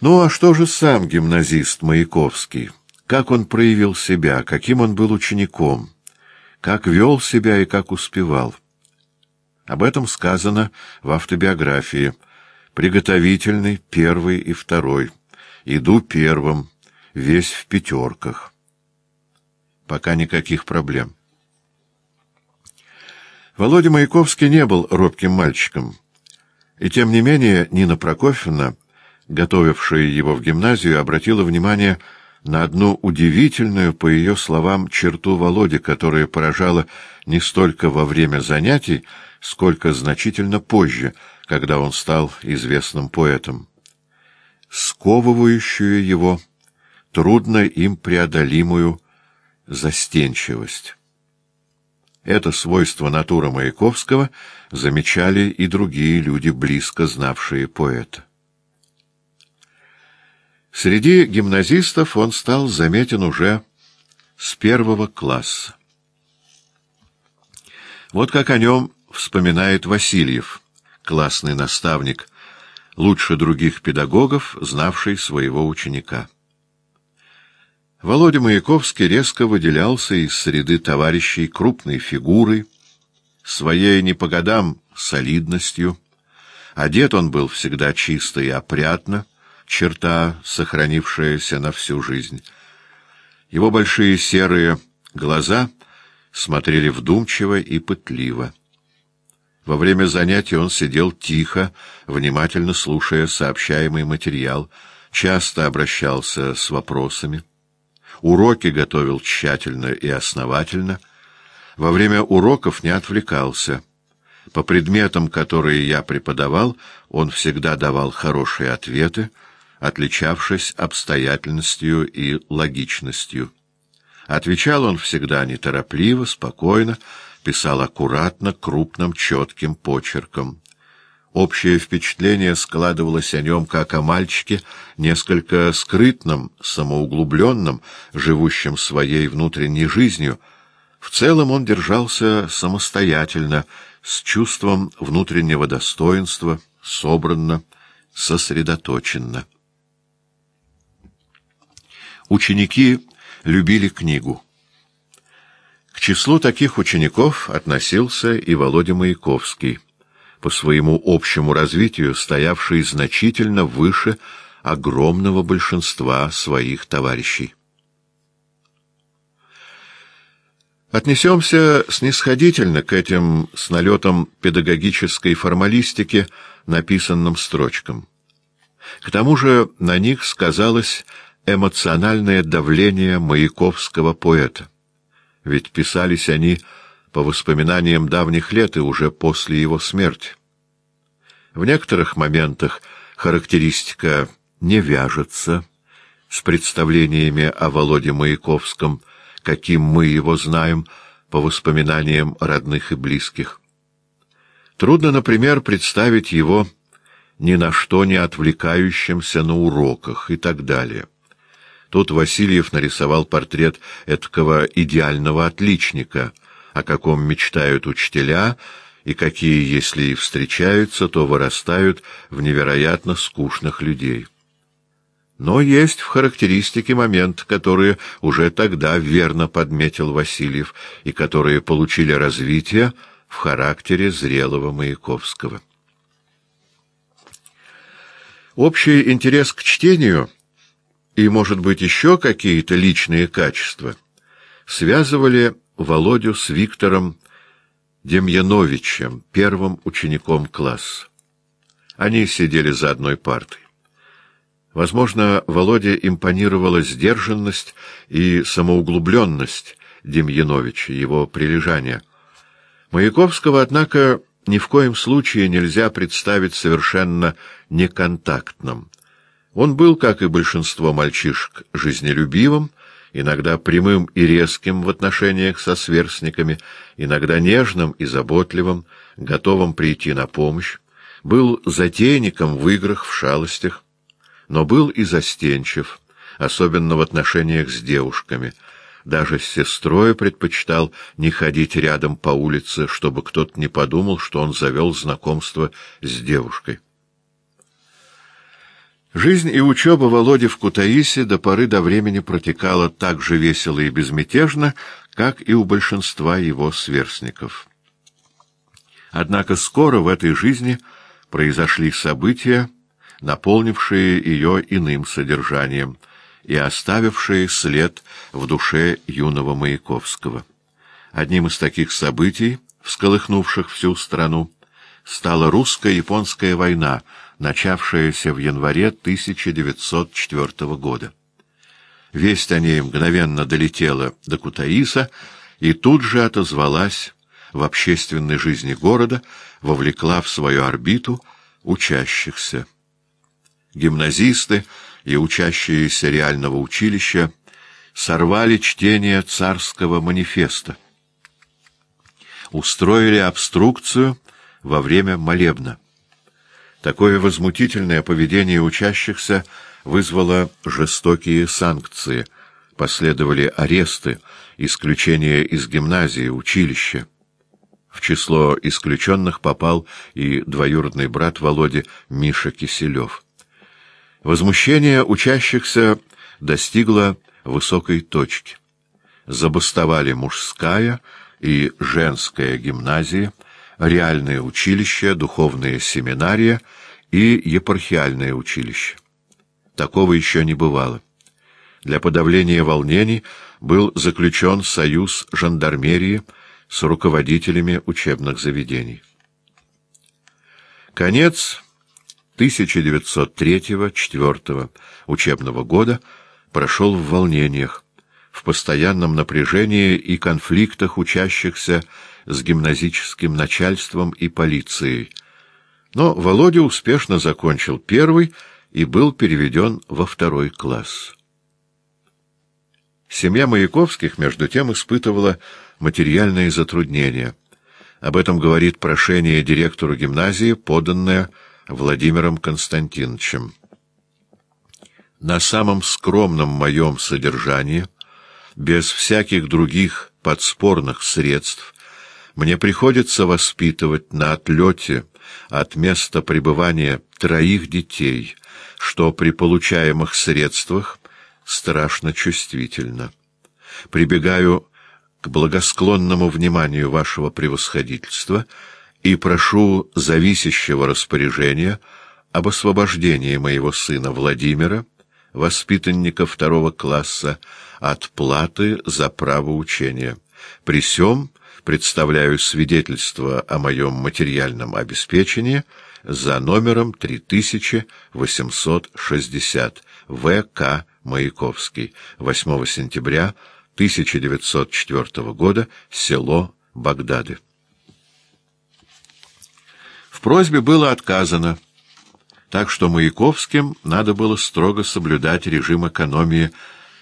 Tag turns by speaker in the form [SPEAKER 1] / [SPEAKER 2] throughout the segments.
[SPEAKER 1] Ну, а что же сам гимназист Маяковский? Как он проявил себя, каким он был учеником, как вел себя и как успевал? Об этом сказано в автобиографии. Приготовительный, первый и второй. Иду первым, весь в пятерках. Пока никаких проблем. Володя Маяковский не был робким мальчиком. И тем не менее Нина Прокофьевна готовившая его в гимназию, обратила внимание на одну удивительную, по ее словам, черту Володи, которая поражала не столько во время занятий, сколько значительно позже, когда он стал известным поэтом. Сковывающую его, трудно им преодолимую застенчивость. Это свойство натуры Маяковского замечали и другие люди, близко знавшие поэта. Среди гимназистов он стал заметен уже с первого класса. Вот как о нем вспоминает Васильев, классный наставник, лучше других педагогов, знавший своего ученика. Володя Маяковский резко выделялся из среды товарищей крупной фигурой, своей не по годам солидностью. Одет он был всегда чисто и опрятно, черта, сохранившаяся на всю жизнь. Его большие серые глаза смотрели вдумчиво и пытливо. Во время занятий он сидел тихо, внимательно слушая сообщаемый материал, часто обращался с вопросами. Уроки готовил тщательно и основательно. Во время уроков не отвлекался. По предметам, которые я преподавал, он всегда давал хорошие ответы, отличавшись обстоятельностью и логичностью. Отвечал он всегда неторопливо, спокойно, писал аккуратно, крупным, четким почерком. Общее впечатление складывалось о нем как о мальчике, несколько скрытном, самоуглубленном, живущем своей внутренней жизнью. В целом он держался самостоятельно, с чувством внутреннего достоинства, собранно, сосредоточенно. Ученики любили книгу. К числу таких учеников относился и Володя Маяковский, по своему общему развитию стоявший значительно выше огромного большинства своих товарищей. Отнесемся снисходительно к этим с налетом педагогической формалистики написанным строчкам. К тому же на них сказалось эмоциональное давление маяковского поэта. Ведь писались они по воспоминаниям давних лет и уже после его смерти. В некоторых моментах характеристика не вяжется с представлениями о Володе Маяковском, каким мы его знаем по воспоминаниям родных и близких. Трудно, например, представить его ни на что не отвлекающимся на уроках и так далее. Тут Васильев нарисовал портрет эткого идеального отличника, о каком мечтают учителя, и какие, если и встречаются, то вырастают в невероятно скучных людей. Но есть в характеристике момент, которые уже тогда верно подметил Васильев, и которые получили развитие в характере зрелого Маяковского. Общий интерес к чтению — и, может быть, еще какие-то личные качества, связывали Володю с Виктором Демьяновичем, первым учеником класса. Они сидели за одной партой. Возможно, Володе импонировала сдержанность и самоуглубленность Демьяновича, его прилежания. Маяковского, однако, ни в коем случае нельзя представить совершенно неконтактным. Он был, как и большинство мальчишек, жизнелюбивым, иногда прямым и резким в отношениях со сверстниками, иногда нежным и заботливым, готовым прийти на помощь, был затейником в играх, в шалостях, но был и застенчив, особенно в отношениях с девушками. Даже с сестрой предпочитал не ходить рядом по улице, чтобы кто-то не подумал, что он завел знакомство с девушкой. Жизнь и учеба Володи в Кутаисе до поры до времени протекала так же весело и безмятежно, как и у большинства его сверстников. Однако скоро в этой жизни произошли события, наполнившие ее иным содержанием и оставившие след в душе юного Маяковского. Одним из таких событий, всколыхнувших всю страну, стала русско-японская война, начавшаяся в январе 1904 года. Весть о ней мгновенно долетела до Кутаиса и тут же отозвалась в общественной жизни города, вовлекла в свою орбиту учащихся. Гимназисты и учащиеся реального училища сорвали чтение царского манифеста. Устроили обструкцию во время молебна. Такое возмутительное поведение учащихся вызвало жестокие санкции. Последовали аресты, исключение из гимназии, училища. В число исключенных попал и двоюродный брат Володи Миша Киселев. Возмущение учащихся достигло высокой точки. Забастовали мужская и женская гимназии, реальное училище, духовное семинария и епархиальное училище. Такого еще не бывало. Для подавления волнений был заключен союз жандармерии с руководителями учебных заведений. Конец 1903-1904 учебного года прошел в волнениях, в постоянном напряжении и конфликтах учащихся с гимназическим начальством и полицией. Но Володя успешно закончил первый и был переведен во второй класс. Семья Маяковских, между тем, испытывала материальные затруднения. Об этом говорит прошение директору гимназии, поданное Владимиром Константиновичем. На самом скромном моем содержании, без всяких других подспорных средств, мне приходится воспитывать на отлете от места пребывания троих детей, что при получаемых средствах страшно чувствительно. Прибегаю к благосклонному вниманию вашего превосходительства и прошу зависящего распоряжения об освобождении моего сына Владимира, воспитанника второго класса, от платы за право учения. При сём представляю свидетельство о моем материальном обеспечении за номером 3860 В.К. Маяковский, 8 сентября 1904 года, село Багдады. В просьбе было отказано, так что Маяковским надо было строго соблюдать режим экономии,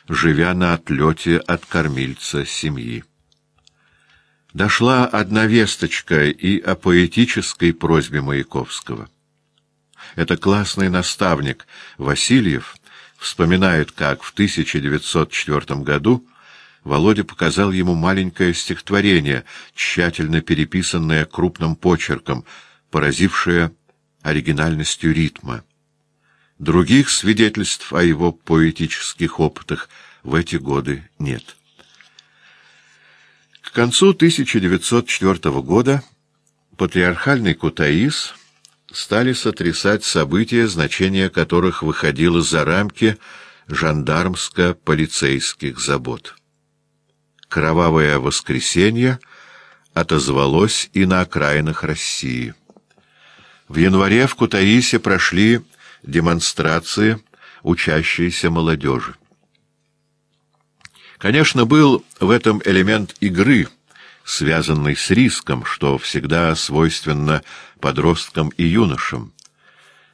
[SPEAKER 1] живя на отлете от кормильца семьи дошла одна весточка и о поэтической просьбе Маяковского. Это классный наставник Васильев вспоминает, как в 1904 году Володя показал ему маленькое стихотворение, тщательно переписанное крупным почерком, поразившее оригинальностью ритма. Других свидетельств о его поэтических опытах в эти годы нет. Концу 1904 года патриархальный Кутаис стали сотрясать события, значение которых выходило за рамки жандармско-полицейских забот. Кровавое воскресенье отозвалось и на окраинах России. В январе в Кутаисе прошли демонстрации учащейся молодежи. Конечно, был в этом элемент игры, связанный с риском, что всегда свойственно подросткам и юношам.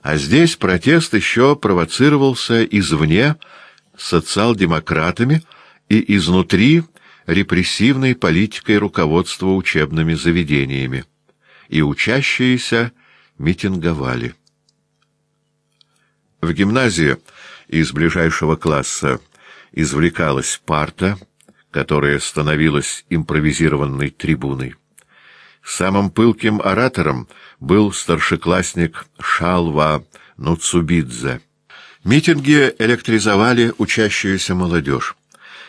[SPEAKER 1] А здесь протест еще провоцировался извне социал-демократами и изнутри репрессивной политикой руководства учебными заведениями, и учащиеся митинговали. В гимназии из ближайшего класса извлекалась парта, которая становилась импровизированной трибуной. Самым пылким оратором был старшеклассник Шалва Нуцубидзе. Митинги электризовали учащуюся молодежь.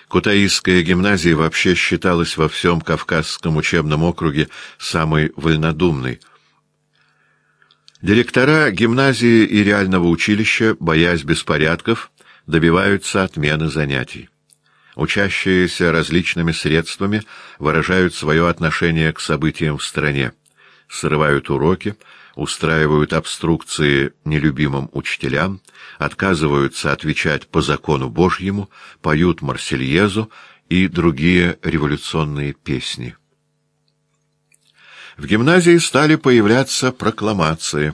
[SPEAKER 1] Кутаисская гимназия вообще считалась во всем Кавказском учебном округе самой вольнодумной. Директора гимназии и реального училища, боясь беспорядков, добиваются отмены занятий. Учащиеся различными средствами выражают свое отношение к событиям в стране, срывают уроки, устраивают обструкции нелюбимым учителям, отказываются отвечать по закону Божьему, поют Марсельезу и другие революционные песни. В гимназии стали появляться прокламации.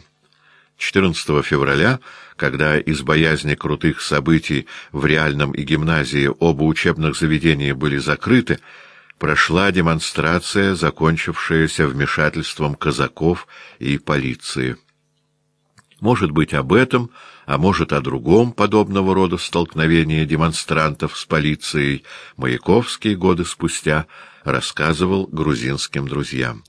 [SPEAKER 1] 14 февраля, когда из боязни крутых событий в реальном и гимназии оба учебных заведения были закрыты, прошла демонстрация, закончившаяся вмешательством казаков и полиции. Может быть, об этом, а может, о другом подобного рода столкновении демонстрантов с полицией Маяковский годы спустя рассказывал грузинским друзьям.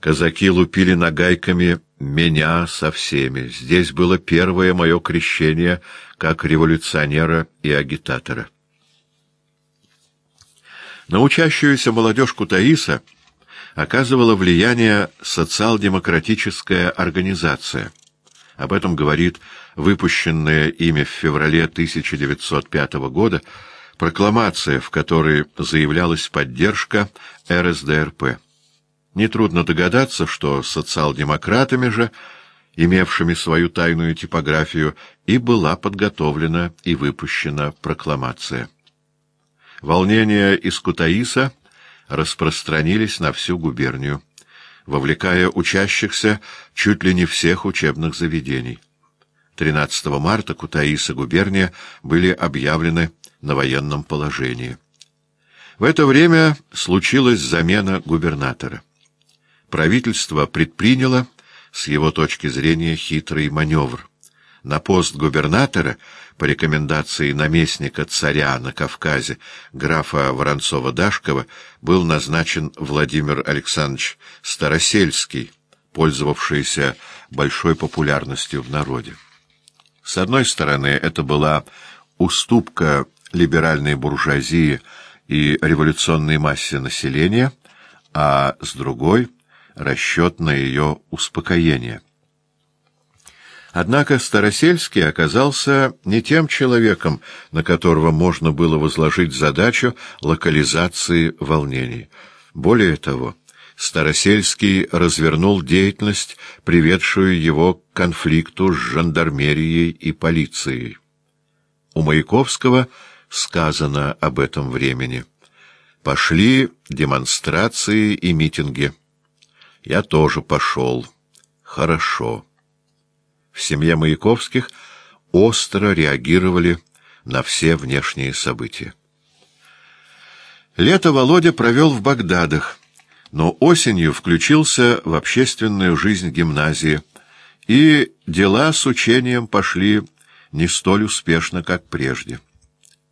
[SPEAKER 1] Казаки лупили нагайками меня со всеми. Здесь было первое мое крещение как революционера и агитатора. На учащуюся молодежь Кутаиса оказывала влияние социал-демократическая организация. Об этом говорит выпущенная ими в феврале 1905 года прокламация, в которой заявлялась поддержка РСДРП. Нетрудно догадаться, что социал-демократами же, имевшими свою тайную типографию, и была подготовлена и выпущена прокламация. Волнения из Кутаиса распространились на всю губернию, вовлекая учащихся чуть ли не всех учебных заведений. 13 марта Кутаис и губерния были объявлены на военном положении. В это время случилась замена губернатора. Правительство предприняло, с его точки зрения, хитрый маневр. На пост губернатора по рекомендации наместника царя на Кавказе, графа Воронцова-Дашкова, был назначен Владимир Александрович Старосельский, пользовавшийся большой популярностью в народе. С одной стороны, это была уступка либеральной буржуазии и революционной массе населения, а с другой — расчет на ее успокоение. Однако Старосельский оказался не тем человеком, на которого можно было возложить задачу локализации волнений. Более того, Старосельский развернул деятельность, приведшую его к конфликту с жандармерией и полицией. У Маяковского сказано об этом времени. Пошли демонстрации и митинги. Я тоже пошел. Хорошо в семье Маяковских остро реагировали на все внешние события. Лето Володя провел в Багдадах, но осенью включился в общественную жизнь гимназии, и дела с учением пошли не столь успешно, как прежде.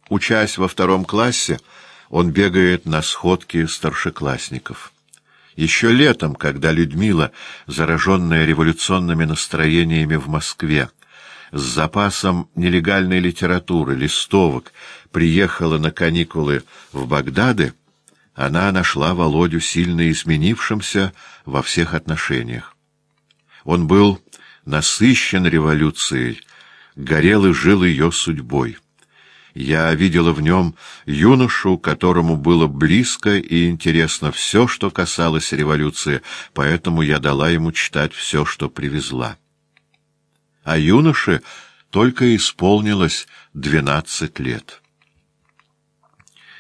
[SPEAKER 1] Учась во втором классе, он бегает на сходки старшеклассников. Еще летом, когда Людмила, зараженная революционными настроениями в Москве, с запасом нелегальной литературы, листовок, приехала на каникулы в Багдады, она нашла Володю сильно изменившимся во всех отношениях. Он был насыщен революцией, горел и жил ее судьбой. Я видела в нем юношу, которому было близко и интересно все, что касалось революции, поэтому я дала ему читать все, что привезла. А юноше только исполнилось двенадцать лет.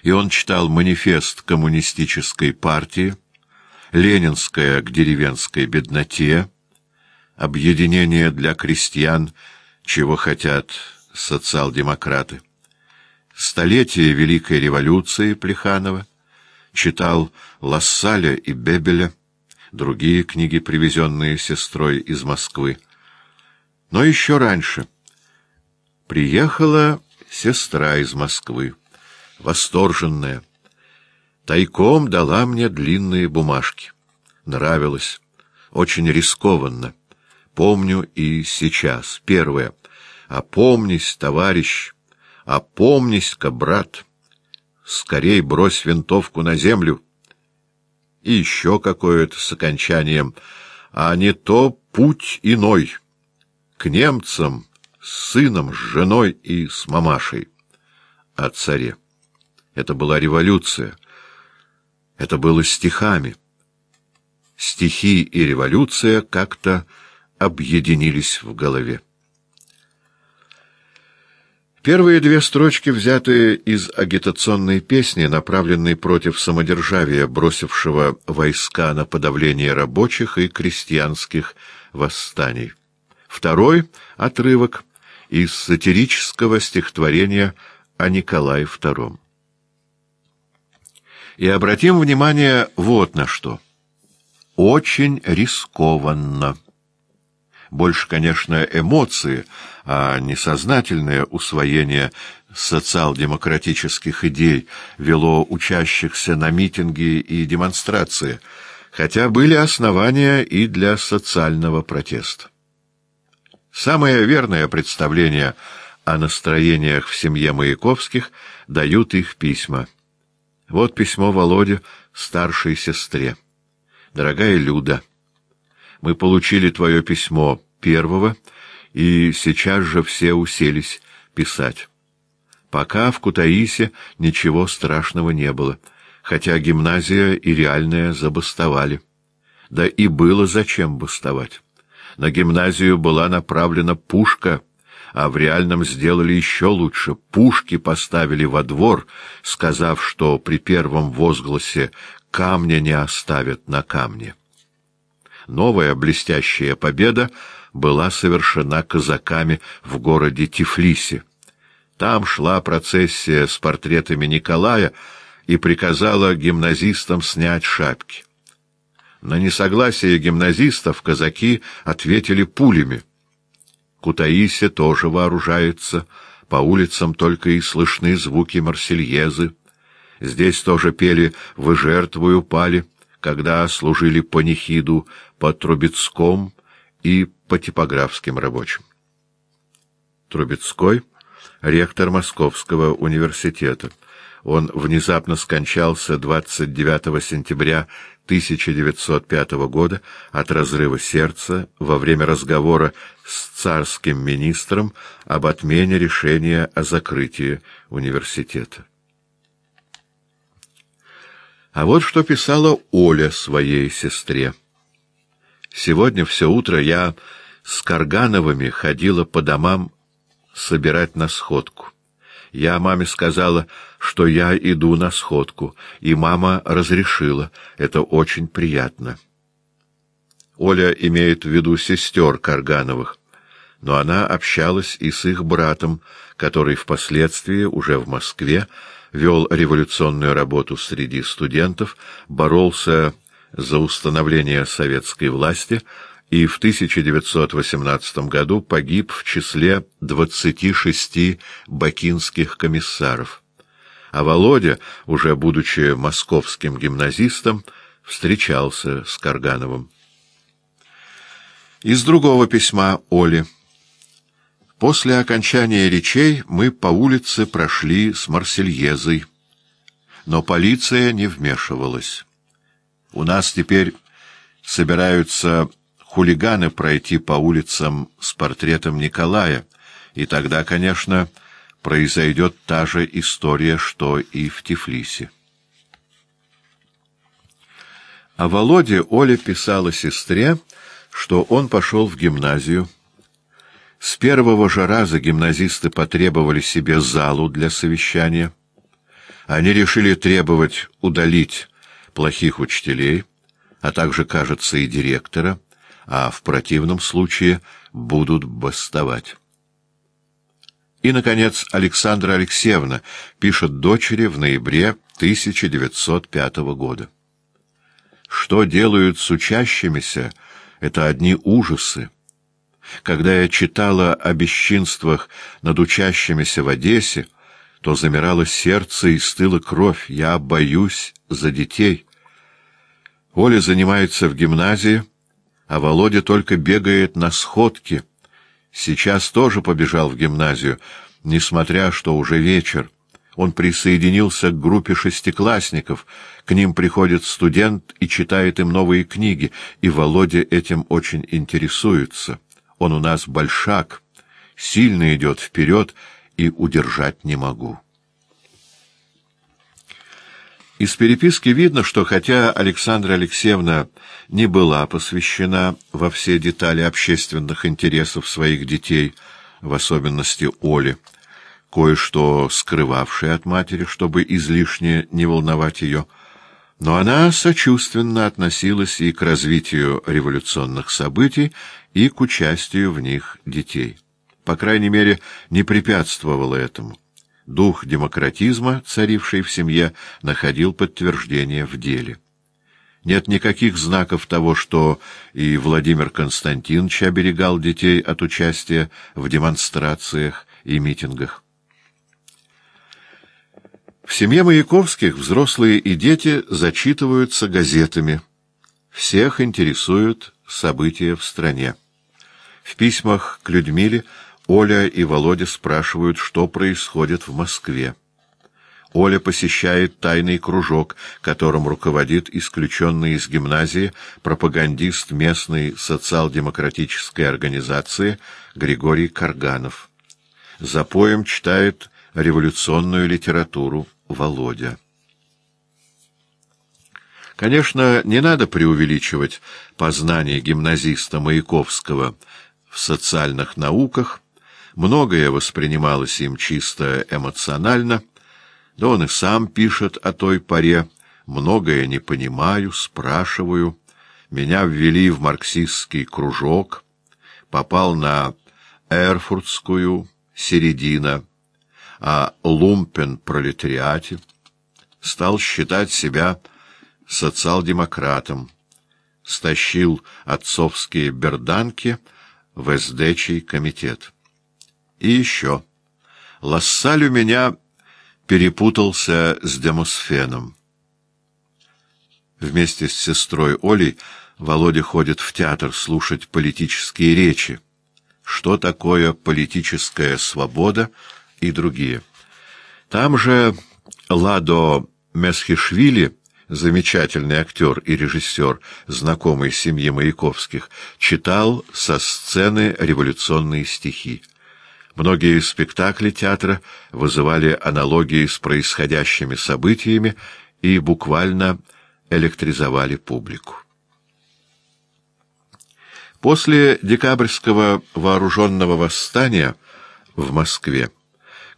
[SPEAKER 1] И он читал манифест коммунистической партии, ленинское к деревенской бедноте, объединение для крестьян, чего хотят социал-демократы столетие Великой революции Плеханова, читал Лассаля и Бебеля, другие книги, привезенные сестрой из Москвы. Но еще раньше приехала сестра из Москвы, восторженная. Тайком дала мне длинные бумажки. Нравилось. Очень рискованно. Помню и сейчас. Первое. Опомнись, товарищ, опомнись-ка, брат. Скорей брось винтовку на землю. И еще какое-то с окончанием, а не то путь иной. К немцам, с сыном, с женой и с мамашей. О царе. Это была революция. Это было стихами. Стихи и революция как-то объединились в голове. Первые две строчки, взятые из агитационной песни, направленной против самодержавия, бросившего войска на подавление рабочих и крестьянских восстаний. Второй — отрывок из сатирического стихотворения о Николае II. И обратим внимание вот на что. Очень рискованно. Больше, конечно, эмоции, а несознательное усвоение социал-демократических идей вело учащихся на митинги и демонстрации, хотя были основания и для социального протеста. Самое верное представление о настроениях в семье Маяковских дают их письма. Вот письмо Володе, старшей сестре. «Дорогая Люда, мы получили твое письмо первого, и сейчас же все уселись писать. Пока в Кутаисе ничего страшного не было, хотя гимназия и реальная забастовали. Да и было зачем бастовать. На гимназию была направлена пушка, а в реальном сделали еще лучше. Пушки поставили во двор, сказав, что при первом возгласе камня не оставят на камне. Новая блестящая победа была совершена казаками в городе Тифлисе. Там шла процессия с портретами Николая и приказала гимназистам снять шапки. На несогласие гимназистов казаки ответили пулями. Кутаисе тоже вооружается, по улицам только и слышны звуки марсельезы. Здесь тоже пели «Вы жертвую пали», когда служили панихиду по Трубецком и по типографским рабочим. Трубецкой — ректор Московского университета. Он внезапно скончался 29 сентября 1905 года от разрыва сердца во время разговора с царским министром об отмене решения о закрытии университета. А вот что писала Оля своей сестре. «Сегодня все утро я с Каргановыми ходила по домам собирать на сходку. Я маме сказала, что я иду на сходку, и мама разрешила. Это очень приятно. Оля имеет в виду сестер Каргановых, но она общалась и с их братом, который впоследствии, уже в Москве, вел революционную работу среди студентов, боролся за установление советской власти, и в 1918 году погиб в числе 26 бакинских комиссаров. А Володя, уже будучи московским гимназистом, встречался с Каргановым. Из другого письма Оли. После окончания речей мы по улице прошли с Марсельезой, но полиция не вмешивалась. У нас теперь собираются хулиганы пройти по улицам с портретом Николая, и тогда, конечно, произойдет та же история, что и в Тифлисе. А Володе Оля писала сестре, что он пошел в гимназию. С первого же раза гимназисты потребовали себе залу для совещания. Они решили требовать удалить плохих учителей, а также, кажется, и директора — а в противном случае будут бастовать. И, наконец, Александра Алексеевна пишет дочери в ноябре 1905 года. Что делают с учащимися, это одни ужасы. Когда я читала о бесчинствах над учащимися в Одессе, то замирало сердце и стыла кровь. Я боюсь за детей. Оля занимается в гимназии, а Володя только бегает на сходки, Сейчас тоже побежал в гимназию, несмотря что уже вечер. Он присоединился к группе шестиклассников. К ним приходит студент и читает им новые книги, и Володя этим очень интересуется. Он у нас большак, сильно идет вперед, и удержать не могу. Из переписки видно, что хотя Александра Алексеевна не была посвящена во все детали общественных интересов своих детей, в особенности Оли, кое-что скрывавшая от матери, чтобы излишне не волновать ее, но она сочувственно относилась и к развитию революционных событий, и к участию в них детей. По крайней мере, не препятствовала этому. Дух демократизма, царивший в семье, находил подтверждение в деле. Нет никаких знаков того, что и Владимир Константинович оберегал детей от участия в демонстрациях и митингах. В семье Маяковских взрослые и дети зачитываются газетами. Всех интересуют события в стране. В письмах к Людмиле Оля и Володя спрашивают, что происходит в Москве. Оля посещает тайный кружок, которым руководит исключенный из гимназии пропагандист местной социал-демократической организации Григорий Карганов. За поем читает революционную литературу Володя. Конечно, не надо преувеличивать познание гимназиста Маяковского в социальных науках, многое воспринималось им чисто эмоционально, да он и сам пишет о той поре, многое не понимаю, спрашиваю, меня ввели в марксистский кружок, попал на Эрфуртскую, середина, о лумпен-пролетариате, стал считать себя социал-демократом, стащил отцовские берданки в эсдечий комитет. И еще. Лассаль у меня перепутался с Демосфеном. Вместе с сестрой Олей Володя ходит в театр слушать политические речи. Что такое политическая свобода — и другие. Там же Ладо Месхишвили, замечательный актер и режиссер, знакомый семьи Маяковских, читал со сцены революционные стихи. Многие спектакли театра вызывали аналогии с происходящими событиями и буквально электризовали публику. После декабрьского вооруженного восстания в Москве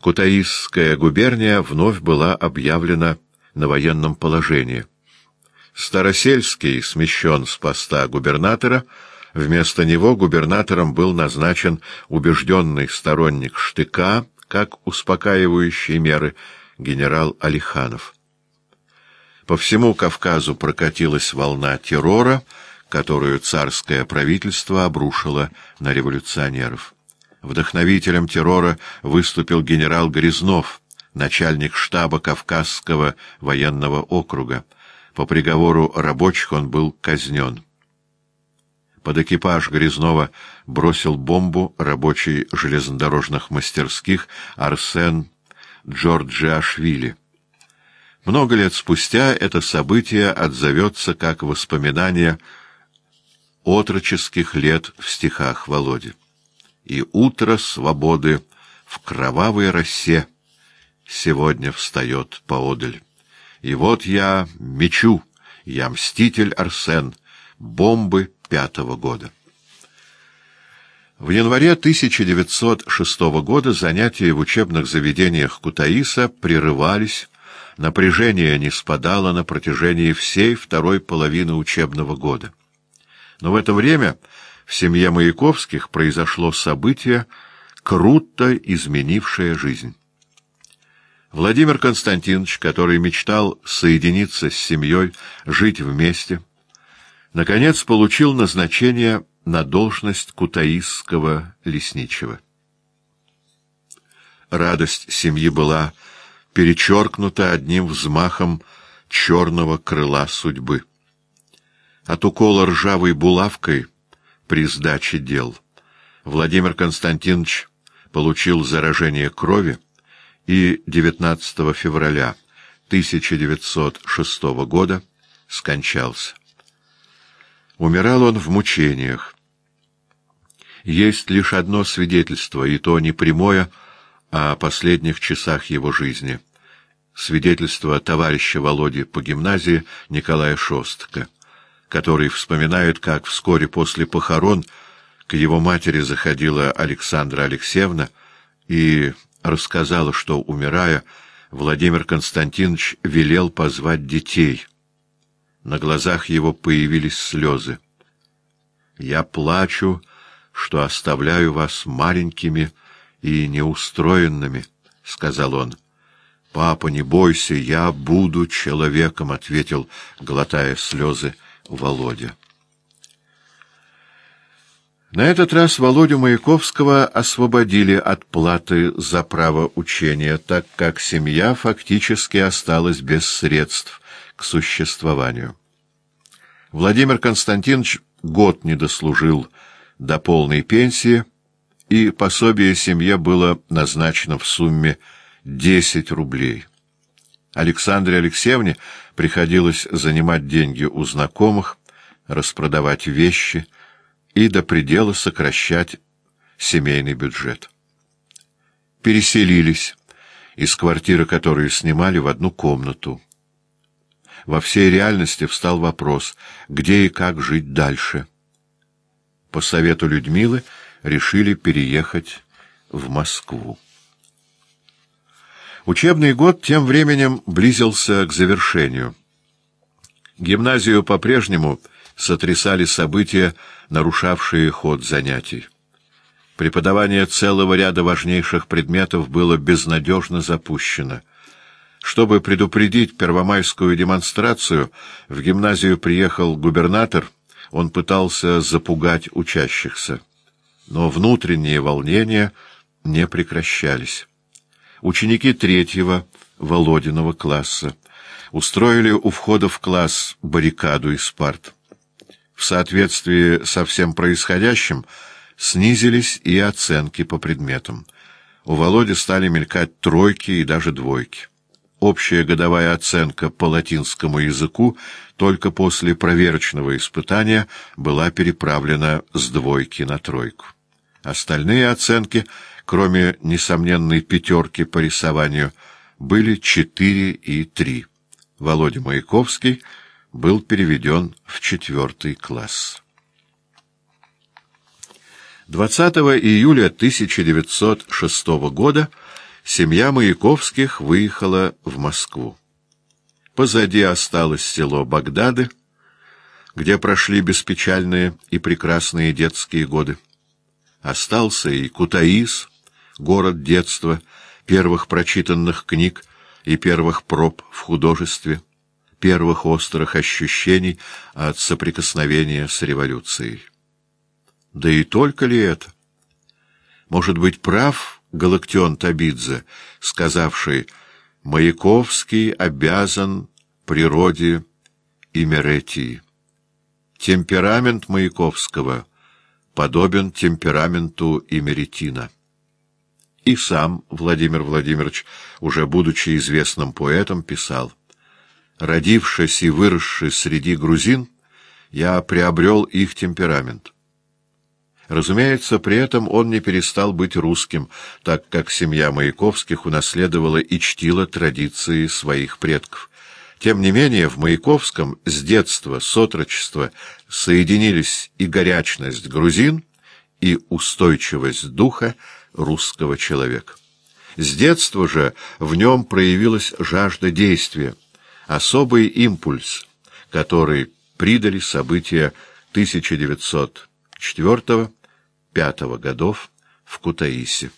[SPEAKER 1] Кутаисская губерния вновь была объявлена на военном положении. Старосельский смещен с поста губернатора, вместо него губернатором был назначен убежденный сторонник штыка, как успокаивающие меры, генерал Алиханов. По всему Кавказу прокатилась волна террора, которую царское правительство обрушило на революционеров. Вдохновителем террора выступил генерал Грязнов, начальник штаба Кавказского военного округа. По приговору рабочих он был казнен. Под экипаж Грязнова бросил бомбу рабочий железнодорожных мастерских Арсен Джорджиашвили. Много лет спустя это событие отзовется как воспоминание отроческих лет в стихах Володи и утро свободы в кровавой росе сегодня встает поодаль. И вот я мечу, я мститель Арсен, бомбы пятого года. В январе 1906 года занятия в учебных заведениях Кутаиса прерывались, напряжение не спадало на протяжении всей второй половины учебного года. Но в это время в семье Маяковских произошло событие, круто изменившее жизнь. Владимир Константинович, который мечтал соединиться с семьей, жить вместе, наконец получил назначение на должность кутаисского лесничего. Радость семьи была перечеркнута одним взмахом черного крыла судьбы. От укола ржавой булавкой — при сдаче дел. Владимир Константинович получил заражение крови и 19 февраля 1906 года скончался. Умирал он в мучениях. Есть лишь одно свидетельство, и то не прямое, о последних часах его жизни. Свидетельство товарища Володи по гимназии Николая Шостка, который вспоминает, как вскоре после похорон к его матери заходила Александра Алексеевна и рассказала, что, умирая, Владимир Константинович велел позвать детей. На глазах его появились слезы. «Я плачу, что оставляю вас маленькими и неустроенными», — сказал он. «Папа, не бойся, я буду человеком», — ответил, глотая слезы, Володя. На этот раз Володю Маяковского освободили от платы за право учения, так как семья фактически осталась без средств к существованию. Владимир Константинович год не дослужил до полной пенсии, и пособие семье было назначено в сумме 10 рублей. Александре Алексеевне приходилось занимать деньги у знакомых, распродавать вещи — и до предела сокращать семейный бюджет. Переселились из квартиры, которую снимали, в одну комнату. Во всей реальности встал вопрос, где и как жить дальше. По совету Людмилы решили переехать в Москву. Учебный год тем временем близился к завершению. Гимназию по-прежнему сотрясали события, нарушавшие ход занятий. Преподавание целого ряда важнейших предметов было безнадежно запущено. Чтобы предупредить первомайскую демонстрацию, в гимназию приехал губернатор, он пытался запугать учащихся. Но внутренние волнения не прекращались. Ученики третьего, Володиного класса, устроили у входа в класс баррикаду из парт. В соответствии со всем происходящим снизились и оценки по предметам. У Володи стали мелькать тройки и даже двойки. Общая годовая оценка по латинскому языку только после проверочного испытания была переправлена с двойки на тройку. Остальные оценки, кроме несомненной пятерки по рисованию, были четыре и три. Володя Маяковский — был переведен в четвертый класс. 20 июля 1906 года семья Маяковских выехала в Москву. Позади осталось село Багдады, где прошли беспечальные и прекрасные детские годы. Остался и Кутаис, город детства, первых прочитанных книг и первых проб в художестве первых острых ощущений от соприкосновения с революцией. Да и только ли это? Может быть, прав Галактион Табидзе, сказавший «Маяковский обязан природе и Меретии». Темперамент Маяковского подобен темпераменту Имеретина. И сам Владимир Владимирович, уже будучи известным поэтом, писал Родившись и выросший среди грузин, я приобрел их темперамент. Разумеется, при этом он не перестал быть русским, так как семья Маяковских унаследовала и чтила традиции своих предков. Тем не менее, в Маяковском с детства, с отрочества соединились и горячность грузин, и устойчивость духа русского человека. С детства же в нем проявилась жажда действия, особый импульс, который придали события 1904-1905 годов в Кутаиси.